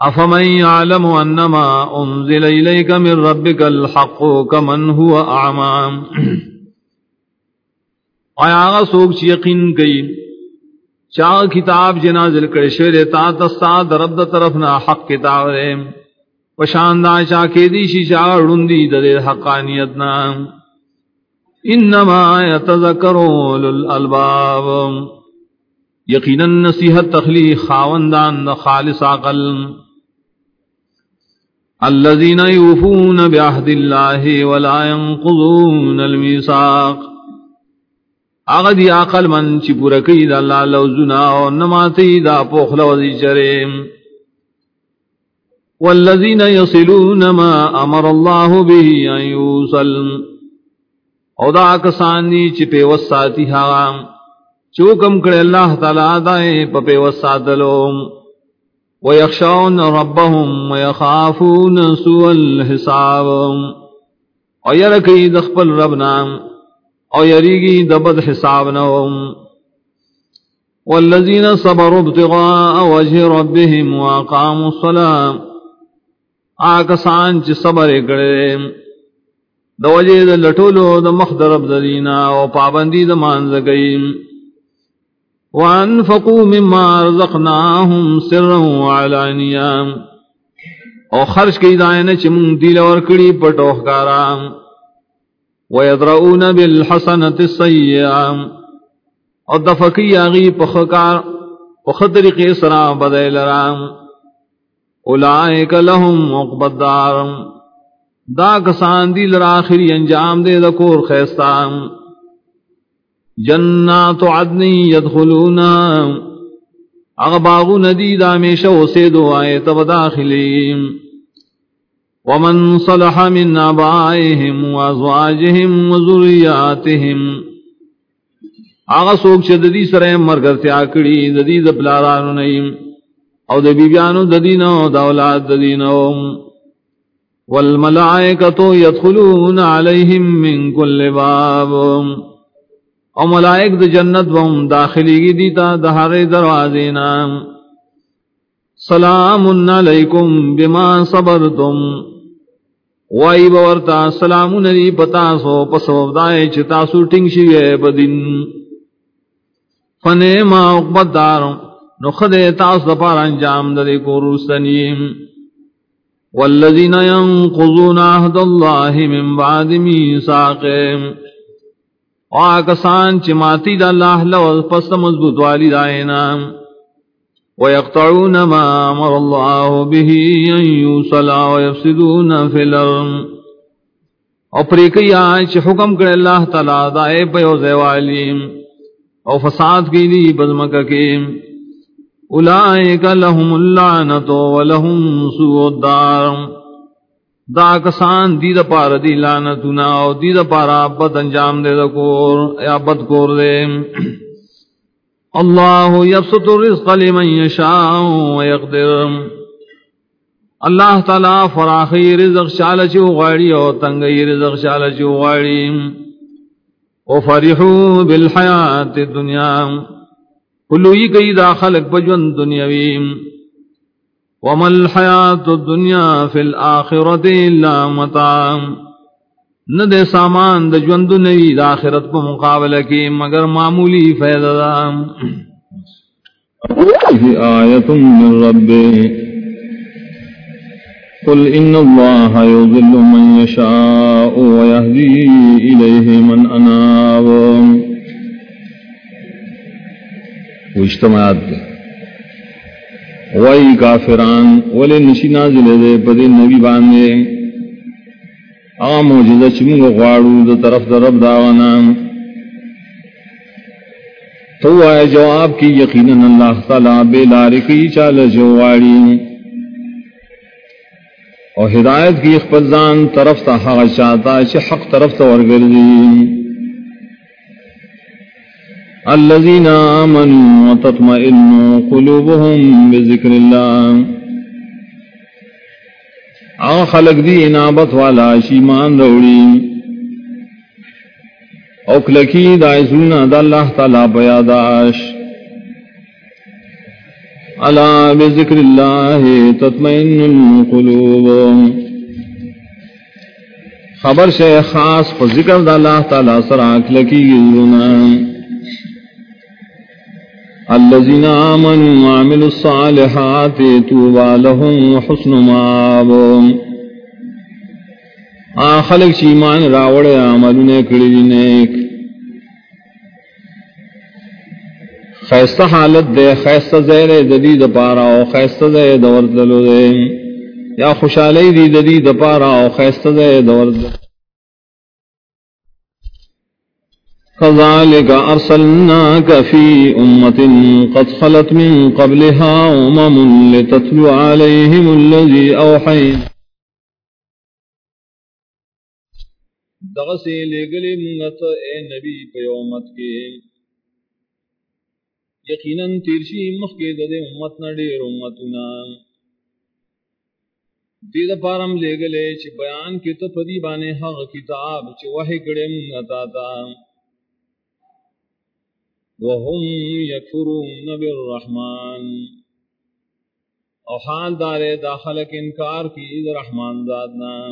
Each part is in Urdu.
افمن يعلم انما انزل اليك من ربك الحق كمن هو اعمى آیا آغا سوک چی یقین کئی چاہ کتاب جی جنازل کر شیر تا تستا درب دا طرفنا حق کتاب رے پشاندہ چاہ کے دیشی چاہ رندی در حقانیتنا انما يتذكرون الالباب یقینا نصیحت تخلیق خاوندان خالص عقل۔ الذين يوفون بعهد الله ولا ينقضون الميثاق. اغدي عقل من چی پورا کئی دا اللہ لوزنا و نماتی دا پوخل وزی چریم والذین يصلون ما امر الله به ان يوصل. او دا کسان دی چی پی وساتی ہا چوکم کڑے اللہ تعالی دائیں پپے وساتلوم ويخشون ربهم ويخافون سوء الحساب. او ويركي دخبل ربنا او ويريقي دبد حسابنا والذين صبروا ابتغاء وجه ربهم وقاموا الصلاة. آکسان چی صبر اکڑے دو وجہ دا لٹولو دا مخدر ابدلینا و پابندی دا مانزگئیم. وانفقوا مما رزقناهم سرا وعلانيا او خرج کی دائن چمون دیل اور کڑی پٹوخ کارا ویدرؤون بالحسنت السیئا او دفقی آغی پخکار پخدر قیسرا بدیل رام اولائک لهم عقبت دار۔ دا کسان دیل راخری انجام دے دکور خیستان۔ جنات عدن يدخلونا. اغباغ ندی دا میشہ اسے دو آئے تب داخلیم ومن صلح من آبائهم وازواجهم وزریاتهم آغا سوک چھ ددی سرائم مرگر تیاکڑی ددی دپلارانو نئیم او دبی بیانو ددینو دولاد ددینو والملائکتو يدخلون علیہم من کل بابم او ملائک د جنت وم داخلی گی دیتا دہر دروازے نام سلام علیکم بما صبرتم. وائی بورتا سلام نری پتا سو پسو دائے چتا سو ٹنگ شوئے بدن فنے ما اقبت دار نخد تاس دپار انجام دے کو روسنیم والذین ينقضون عهد الله من بعد ميثاقهم آکسان چماتی دا اللہ لوز پس مضبوط والی دائنا ویقتعون ما امر اللہ به ان یوصلا ویفسدون فی الارم او پریکی آئی چی حکم کرے اللہ تعالی دائے پیوزے والی. او فساد کی دی بزمک کی. اولائک لهم اللعنتو ولهم سوء الدارم دا کسان دی دا پار دی لانتنا او دی دا پارا بد انجام دے دا کور، یا بد کور دے۔ اللہ یبسط الرزق لمن یشاء و یقدر۔ اللہ تعالی فراخی رزق شال چو غاڑی او تنگی رزق شال چو غاڑی او فرحو بالحیات الدنیا۔ کلوئی کئی دا خلق بجون دنیاویم وما الحیات الدنیا فی الاخرت الا متاع. ند سامان د ژوند نوی د اخرت په مقابله کې مگر معمولی فائدہ ده فی آیت من رب قل ان الله يضل من يشاء ويهدي اليه من اناب واجتماعات وئی کافران ولے نشی نازل دے پدے نبی باندے آ موجودہ چمنگ غواړو د طرف د رب داوانا تو آئے جواب کی یقینا اللہ تعالی بے لار کی چال جواڑی اور ہدایت کی اخبزان طرف تا حق چاہتا ہے حق طرف تا ورگردی الذين آمنوا وتطمئن قلوبهم بذكر الله. آن خلق دی انابت والا شیمان روڑی اوکلکی دائزونا دا اللہ تعالی بیاداش الا بذکر اللہ تطمئن القلوب خبر شے خاص پر ذکر دا اللہ تعالی سراک لکی گزرنا. الذين آمنوا وعملوا الصالحات توبى لهم وحسن مآب آخلق چیمان راوڑ عملنے کڑی نیک. خیستہ حالت دے، خیستہ زیر ددی دپارا او خیستہ دے دور دلو دے. یا خوشحالی دی ددی دپارا او خیستہ دے دور دلو كذلك أرسلناك في أمة قد خلت من قبلها أمم لتتلو عليهم الذي أوحينا. دغسی لگلی منگت اے نبی پیومت کے. یقیناً تیرشی مخ کے ددے امت نہ ڈیر امتنا. دید پارم لے گلے چھ بیان کی تو پدی بانے حق کتاب چھ وحی کڑے منگتا تا وهم یکفرون بالرحمن. او حال دارے داخلک انکار کی رحمان ذاتنا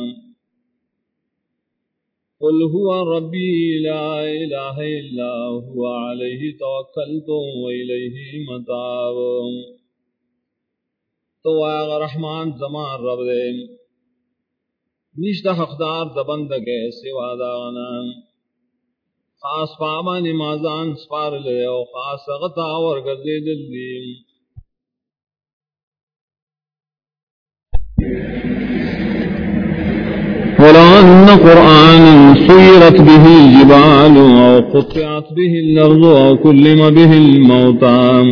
قل هو ربي لا إله إلا هو عليه توكلت وإليه متاب. تو آغا رحمان زمان رب دے. نشتہ حقدار دبند کے سوا داغنا خاص پاما نمازان سپار لے او خاص غطا ورگردے دل دیم ولو أن قرآنا به الجبال أو قطعت به الأرض أو كلم به الموتى.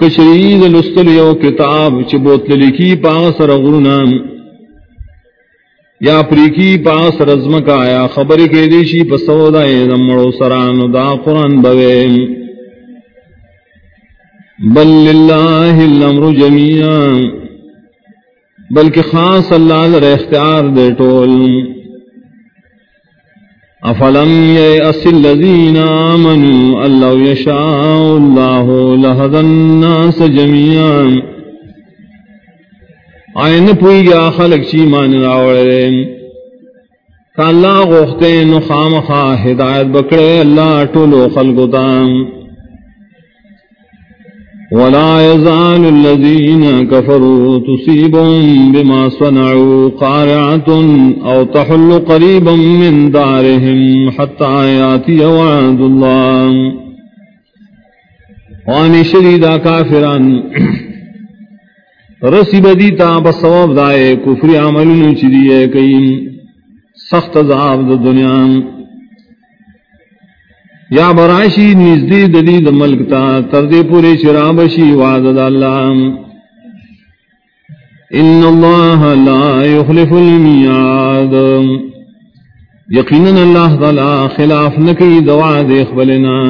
کشرید لستلیو کتاب چبوت لکی پاس رغرنا یا پریکی پاس رزمکا یا خبر کے دیشی پسودا دمڑو سران دا قرآن بویم بل للہ الامر جميعا بلکہ خاص اللہ در اختیار دے ٹول۔ افلم یأس الذین آمنوا اللہ یشاء اللہ لہد الناس جميعا آئین پوئی گیا خلق چی مان راوڑے کہ اللہ غوختے نخام خواہ ہدایت بکڑے۔ اللہ ٹولو خلقتام ولا يزال الذين كفروا تصيبهم بما صنعوا قارعة أو تحل قريبا من دارهم حتى يأتي وعد الله۔ واني شديدا كافرا۔ رسی بدیتا بصواب دائے، کفری عملن چدیے کئی سخت عذاب دا دنیا۔ یا براشی نزدی دلی د ملک تا تردی پوری شرابشی وعد اللہ۔ ان اللہ لا يخلف المیاد یقینا اللہ تعالی خلاف نکی دوا دوعد اخبلنا